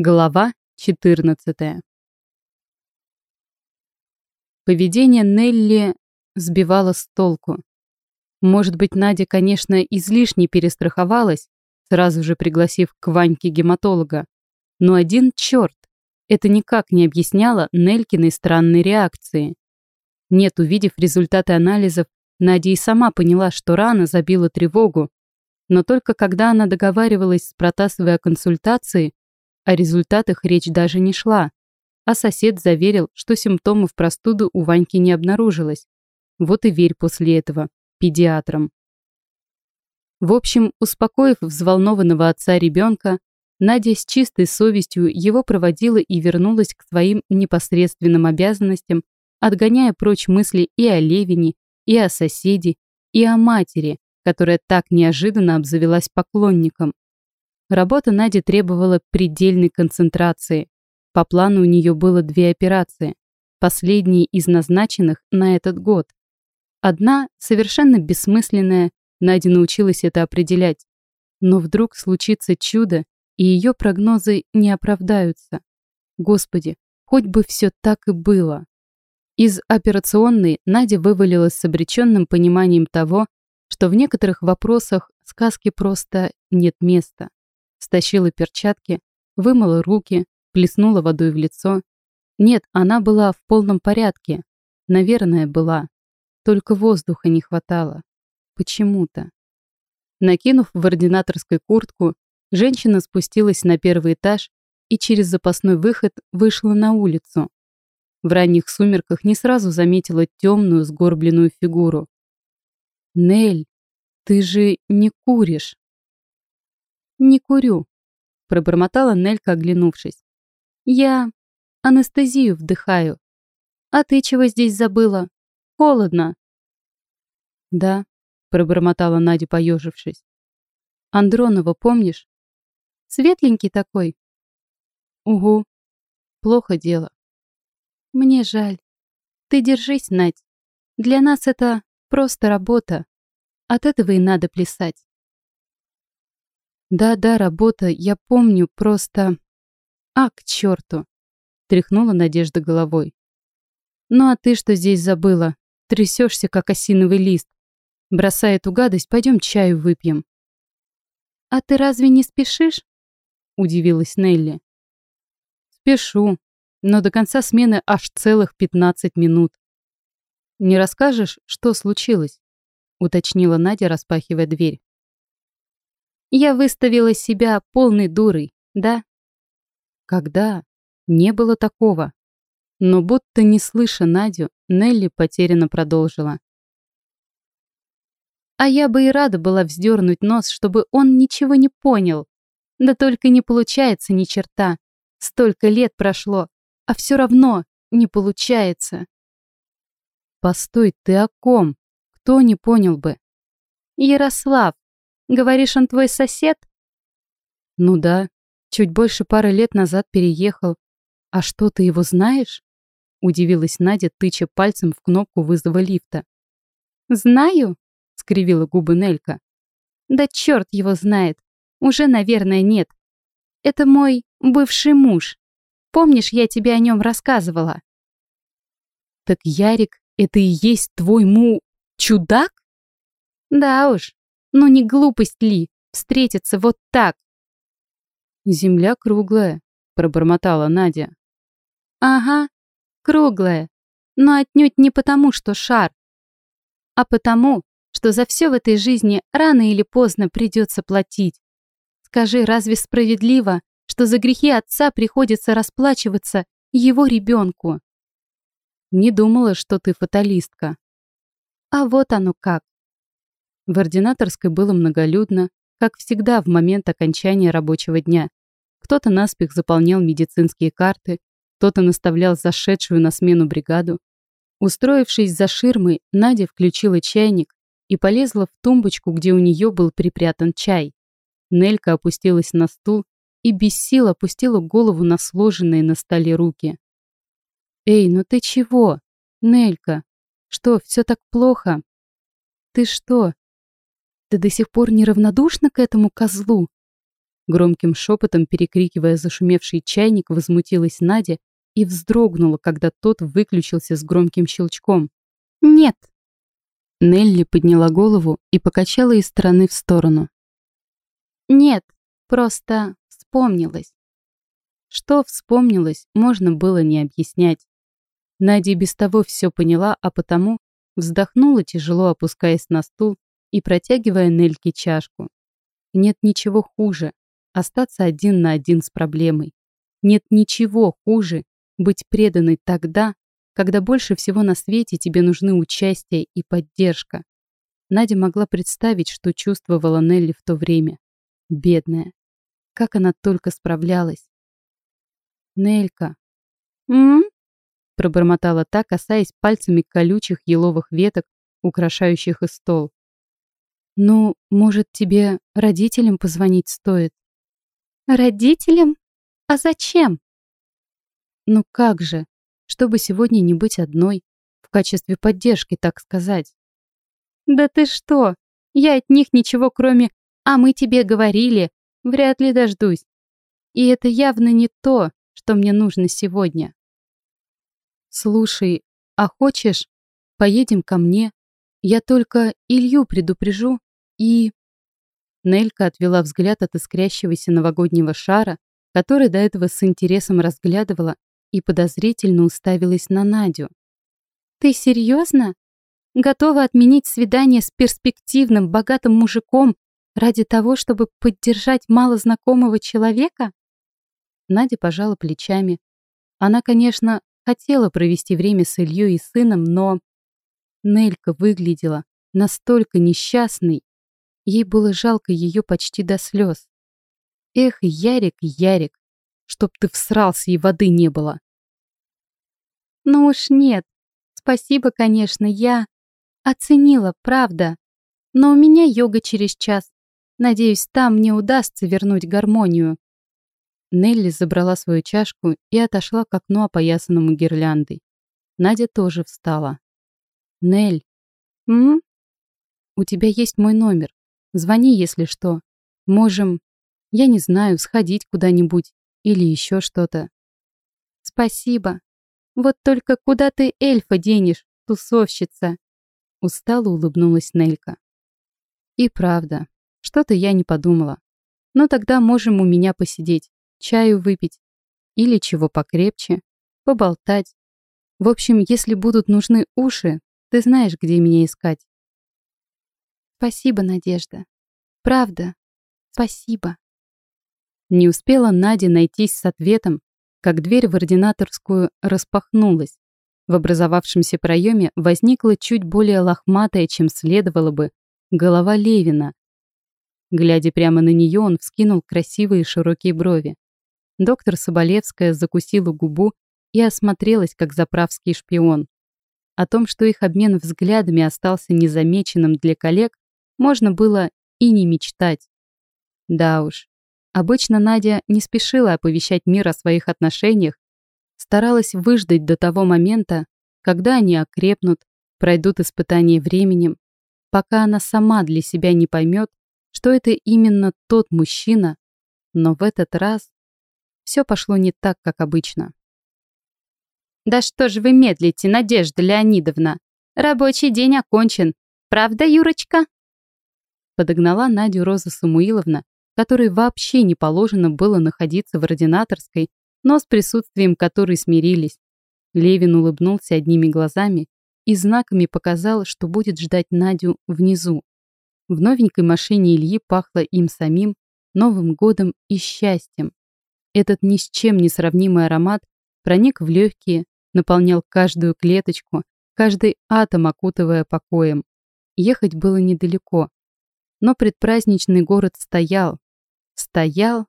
Глава 14. Поведение Нелли сбивало с толку. Может быть, Надя, конечно, излишне перестраховалась, сразу же пригласив к Ваньке гематолога. Но один черт, это никак не объясняло Нелькиной странной реакции. Нет, увидев результаты анализов, Надя и сама поняла, что рана забила тревогу. Но только когда она договаривалась с Протасовой о консультации, о результатах речь даже не шла. А сосед заверил, что симптомов простуды у Ваньки не обнаружилось. Вот и верь после этого педиатрам. В общем, успокоив взволнованного отца ребенка, Надя с чистой совестью его проводила и вернулась к своим непосредственным обязанностям, отгоняя прочь мысли и о Левине, и о соседе, и о матери, которая так неожиданно обзавелась поклонником. Работа Нади требовала предельной концентрации. По плану у нее было две операции, последние из назначенных на этот год. Одна, совершенно бессмысленная, Надя научилась это определять. Но вдруг случится чудо, и ее прогнозы не оправдаются. Господи, хоть бы все так и было. Из операционной Надя вывалилась с обреченным пониманием того, что в некоторых вопросах сказки просто нет места стащила перчатки, вымыла руки, плеснула водой в лицо. Нет, она была в полном порядке. Наверное, была. Только воздуха не хватало. Почему-то. Накинув в ординаторской куртку, женщина спустилась на первый этаж и через запасной выход вышла на улицу. В ранних сумерках не сразу заметила темную сгорбленную фигуру. «Нель, ты же не куришь!» «Не курю», — пробормотала Нелька, оглянувшись. «Я анестезию вдыхаю. А ты чего здесь забыла? Холодно». «Да», — пробормотала Надя, поежившись. «Андронова помнишь? Светленький такой?» «Угу. Плохо дело». «Мне жаль. Ты держись, Надь. Для нас это просто работа. От этого и надо плясать. Да-да, работа, я помню, просто... А, к черту! Тряхнула Надежда головой. Ну а ты что здесь забыла? Трясешься, как осиновый лист. Бросай эту гадость, пойдем чаю выпьем. А ты разве не спешишь? Удивилась Нелли. Спешу, но до конца смены аж целых 15 минут. Не расскажешь, что случилось? Уточнила Надя, распахивая дверь. Я выставила себя полной дурой, да? Когда? Не было такого. Но будто не слыша Надю, Нелли потерянно продолжила. А я бы и рада была вздернуть нос, чтобы он ничего не понял. Да только не получается ни черта. Столько лет прошло, а все равно не получается. Постой, ты о ком? Кто не понял бы? Ярослав, Говоришь, он твой сосед? Ну да, чуть больше пары лет назад переехал. А что, ты его знаешь? Удивилась Надя, тыча пальцем в кнопку вызова лифта. «Знаю», — скривила губы Нелька. «Да черт его знает. Уже, наверное, нет. Это мой бывший муж. Помнишь, я тебе о нем рассказывала?» «Так Ярик, это и есть твой му... чудак?» «Да уж, но не глупость ли встретиться вот так? «Земля круглая», — пробормотала Надя. «Ага, круглая, но отнюдь не потому, что шар, а потому, что за все в этой жизни рано или поздно придется платить. Скажи, разве справедливо, что за грехи отца приходится расплачиваться его ребенку? Не думала, что ты фаталистка. А вот оно как. В ординаторской было многолюдно, как всегда в момент окончания рабочего дня. Кто-то наспех заполнял медицинские карты, кто-то наставлял зашедшую на смену бригаду. Устроившись за ширмой, Надя включила чайник и полезла в тумбочку, где у нее был припрятан чай. Нелька опустилась на стул и без сил опустила голову на сложенные на столе руки. «Эй, ну ты чего? Нелька, что, все так плохо? Ты что, ты до сих пор неравнодушна к этому козлу? Громким шепотом, перекрикивая зашумевший чайник, возмутилась Надя и вздрогнула, когда тот выключился с громким щелчком. «Нет!» Нелли подняла голову и покачала из стороны в сторону. «Нет, просто вспомнилось». Что вспомнилось, можно было не объяснять. Надя без того все поняла, а потому вздохнула, тяжело опускаясь на стул и протягивая Нельке чашку. Нет ничего хуже, остаться один на один с проблемой. Нет ничего хуже быть преданной тогда, когда больше всего на свете тебе нужны участие и поддержка. Надя могла представить, что чувствовала Нелли в то время. Бедная. Как она только справлялась. «Нелька». «М?», Пробормотала та, касаясь пальцами колючих еловых веток, украшающих и стол. «Ну, может, тебе родителям позвонить стоит?» Родителям? А зачем? Ну как же, чтобы сегодня не быть одной, в качестве поддержки, так сказать. Да ты что? Я от них ничего кроме «а мы тебе говорили» вряд ли дождусь. И это явно не то, что мне нужно сегодня. Слушай, а хочешь, поедем ко мне? Я только Илью предупрежу и... Нелька отвела взгляд от искрящегося новогоднего шара, который до этого с интересом разглядывала и подозрительно уставилась на Надю. «Ты серьезно? Готова отменить свидание с перспективным, богатым мужиком ради того, чтобы поддержать малознакомого человека?» Надя пожала плечами. Она, конечно, хотела провести время с Ильей и сыном, но... Нелька выглядела настолько несчастной, Ей было жалко ее почти до слез. Эх, Ярик, Ярик, чтоб ты всрался и воды не было. Ну уж нет. Спасибо, конечно, я оценила, правда. Но у меня йога через час. Надеюсь, там мне удастся вернуть гармонию. Нелли забрала свою чашку и отошла к окну, опоясанному гирляндой. Надя тоже встала. «Нель, м? У тебя есть мой номер. Звони, если что. Можем, я не знаю, сходить куда-нибудь или еще что-то. Спасибо. Вот только куда ты эльфа денешь, тусовщица? Устало улыбнулась Нелька. И правда, что-то я не подумала. Но тогда можем у меня посидеть, чаю выпить. Или чего покрепче, поболтать. В общем, если будут нужны уши, ты знаешь, где меня искать. Спасибо, Надежда. Правда. Спасибо. Не успела Надя найтись с ответом, как дверь в ординаторскую распахнулась. В образовавшемся проеме возникла чуть более лохматая, чем следовало бы, голова Левина. Глядя прямо на нее, он вскинул красивые широкие брови. Доктор Соболевская закусила губу и осмотрелась, как заправский шпион. О том, что их обмен взглядами остался незамеченным для коллег, можно было и не мечтать. Да уж, обычно Надя не спешила оповещать мир о своих отношениях, старалась выждать до того момента, когда они окрепнут, пройдут испытания временем, пока она сама для себя не поймет, что это именно тот мужчина, но в этот раз все пошло не так, как обычно. «Да что же вы медлите, Надежда Леонидовна? Рабочий день окончен. Правда, Юрочка?» Подогнала Надю Роза Самуиловна, которой вообще не положено было находиться в ординаторской, но с присутствием которой смирились. Левин улыбнулся одними глазами и знаками показал, что будет ждать Надю внизу. В новенькой машине Ильи пахло им самим, Новым годом и счастьем. Этот ни с чем не сравнимый аромат проник в легкие, наполнял каждую клеточку, каждый атом окутывая покоем. Ехать было недалеко. Но предпраздничный город стоял, стоял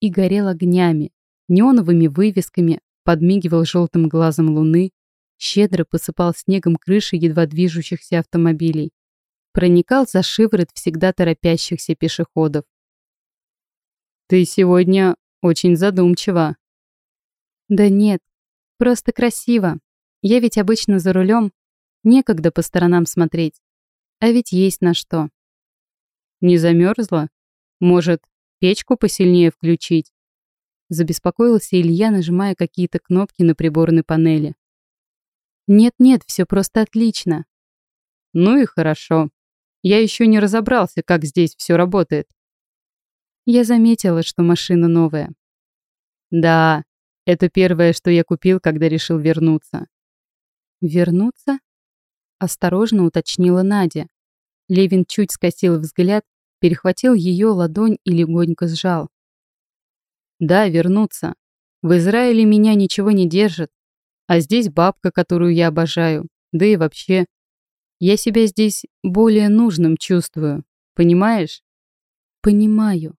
и горел огнями, неоновыми вывесками, подмигивал желтым глазом луны, щедро посыпал снегом крыши едва движущихся автомобилей, проникал за шиворот всегда торопящихся пешеходов. «Ты сегодня очень задумчива». «Да нет, просто красиво. Я ведь обычно за рулем, некогда по сторонам смотреть. А ведь есть на что. Не замерзла? Может, Печку посильнее включить?» Забеспокоился Илья, нажимая какие-то кнопки на приборной панели. «Нет-нет, все просто отлично». «Ну и хорошо. Я еще не разобрался, как здесь все работает». Я заметила, что машина новая. «Да, это первое, что я купил, когда решил вернуться». «Вернуться?» Осторожно уточнила Надя. Левин чуть скосил взгляд, перехватил ее ладонь и легонько сжал. Да, вернуться. В Израиле меня ничего не держит. А здесь бабка, которую я обожаю. Да и вообще. Я себя здесь более нужным чувствую. Понимаешь? Понимаю.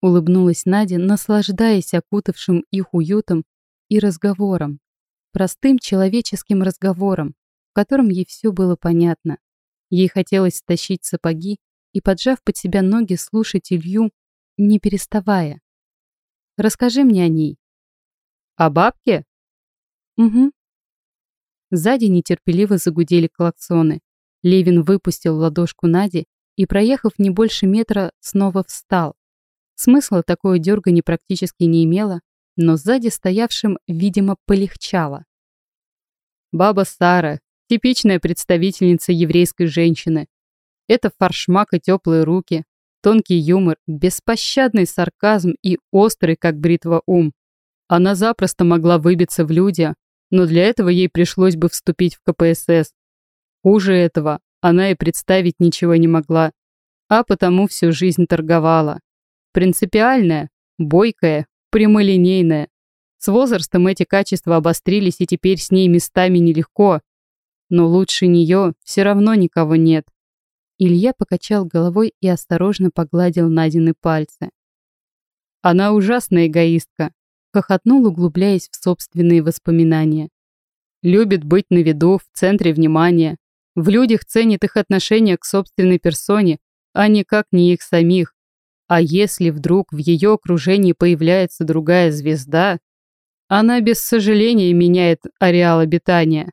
Улыбнулась Надя, наслаждаясь окутавшим их уютом и разговором. Простым человеческим разговором, в котором ей все было понятно. Ей хотелось стащить сапоги и, поджав под себя ноги, слушать Илью, не переставая. Расскажи мне о ней». «О бабке?» «Угу». Сзади нетерпеливо загудели клаксоны. Левин выпустил ладошку Нади и, проехав не больше метра, снова встал. Смысла такое дергание практически не имело, но сзади стоявшим, видимо, полегчало. Баба Сара, типичная представительница еврейской женщины. Это фаршмак и теплые руки, Тонкий юмор, беспощадный сарказм и острый, как бритва, ум. Она запросто могла выбиться в люди, но для этого ей пришлось бы вступить в КПСС. Хуже этого она и представить ничего не могла, а потому всю жизнь торговала. Принципиальная, бойкая, прямолинейная. С возрастом эти качества обострились, и теперь с ней местами нелегко. Но лучше нее все равно никого нет. Илья покачал головой и осторожно погладил Надины пальцы. «Она ужасная эгоистка», — хохотнул, углубляясь в собственные воспоминания. «Любит быть на виду, в центре внимания. В людях ценит их отношение к собственной персоне, а никак не их самих. А если вдруг в ее окружении появляется другая звезда, она без сожаления меняет ареал обитания.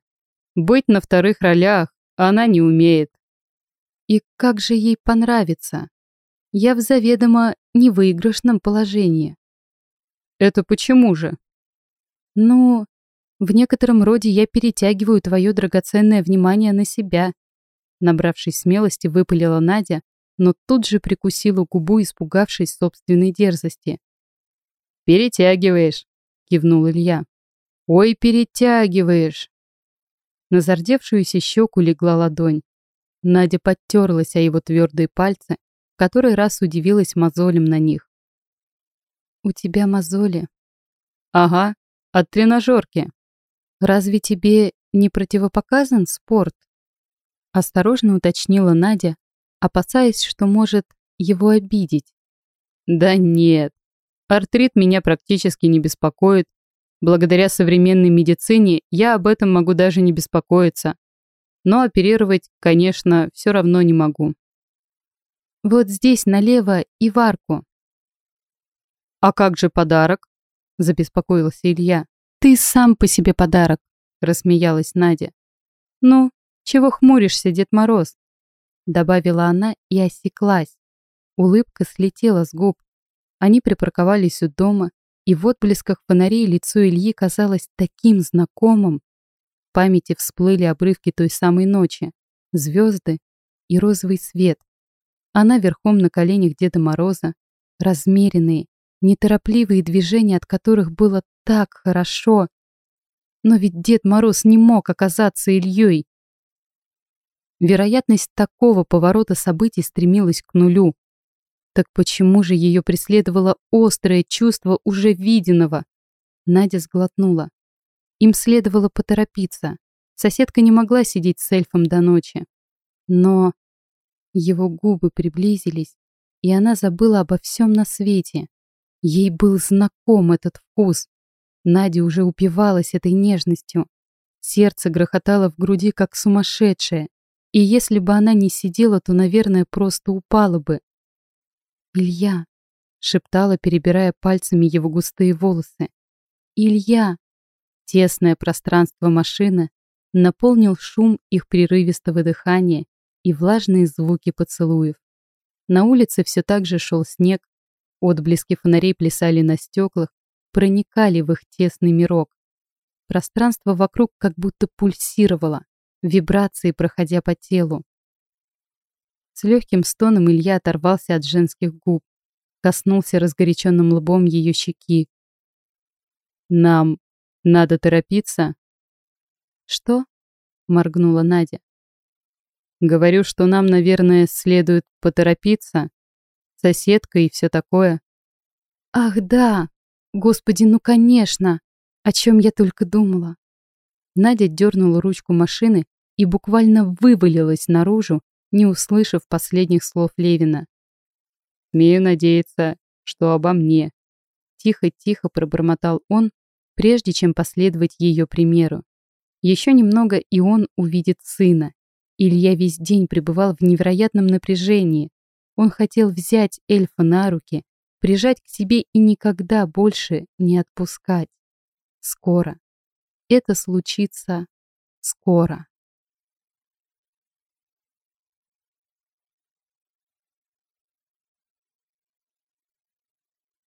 Быть на вторых ролях она не умеет. И как же ей понравится? Я в заведомо невыигрышном положении. Это почему же? Ну, в некотором роде я перетягиваю твое драгоценное внимание на себя. Набравшись смелости, выпалила Надя, но тут же прикусила губу, испугавшись собственной дерзости. «Перетягиваешь», — кивнул Илья. «Ой, перетягиваешь!» На зардевшуюся щеку легла ладонь. Надя подтерлась о его твердые пальцы, в который раз удивилась мозолем на них. «У тебя мозоли?» «Ага, от тренажерки». «Разве тебе не противопоказан спорт?» Осторожно уточнила Надя, опасаясь, что может его обидеть. «Да нет, артрит меня практически не беспокоит. Благодаря современной медицине я об этом могу даже не беспокоиться но оперировать, конечно, все равно не могу. Вот здесь налево и в арку. А как же подарок? Забеспокоился Илья. Ты сам по себе подарок, рассмеялась Надя. Ну, чего хмуришься, Дед Мороз? Добавила она и осеклась. Улыбка слетела с губ. Они припарковались у дома, и в отблесках фонарей лицо Ильи казалось таким знакомым памяти всплыли обрывки той самой ночи, звезды и розовый свет. Она верхом на коленях Деда Мороза, размеренные, неторопливые движения, от которых было так хорошо. Но ведь Дед Мороз не мог оказаться Ильей. Вероятность такого поворота событий стремилась к нулю. Так почему же ее преследовало острое чувство уже виденного? Надя сглотнула. Им следовало поторопиться. Соседка не могла сидеть с эльфом до ночи. Но его губы приблизились, и она забыла обо всем на свете. Ей был знаком этот вкус. Надя уже упивалась этой нежностью. Сердце грохотало в груди, как сумасшедшее. И если бы она не сидела, то, наверное, просто упала бы. «Илья!» — шептала, перебирая пальцами его густые волосы. «Илья!» Тесное пространство машины наполнил шум их прерывистого дыхания и влажные звуки поцелуев. На улице все так же шел снег, Отблески фонарей плясали на стеклах, проникали в их тесный мирок. Пространство вокруг как будто пульсировало, вибрации проходя по телу. С легким стоном Илья оторвался от женских губ, коснулся разгоряченным лбом ее щеки. «Нам надо торопиться?» «Что?» — моргнула Надя. «Говорю, что нам, наверное, следует поторопиться. Соседка и все такое». «Ах, да! Господи, ну конечно! О чем я только думала!» Надя дернула ручку машины и буквально вывалилась наружу, не услышав последних слов Левина. «Смею надеяться, что обо мне», — тихо-тихо пробормотал он, прежде чем последовать ее примеру. Еще немного, и он увидит сына. Илья весь день пребывал в невероятном напряжении. Он хотел взять эльфа на руки, прижать к себе и никогда больше не отпускать. Скоро. Это случится скоро.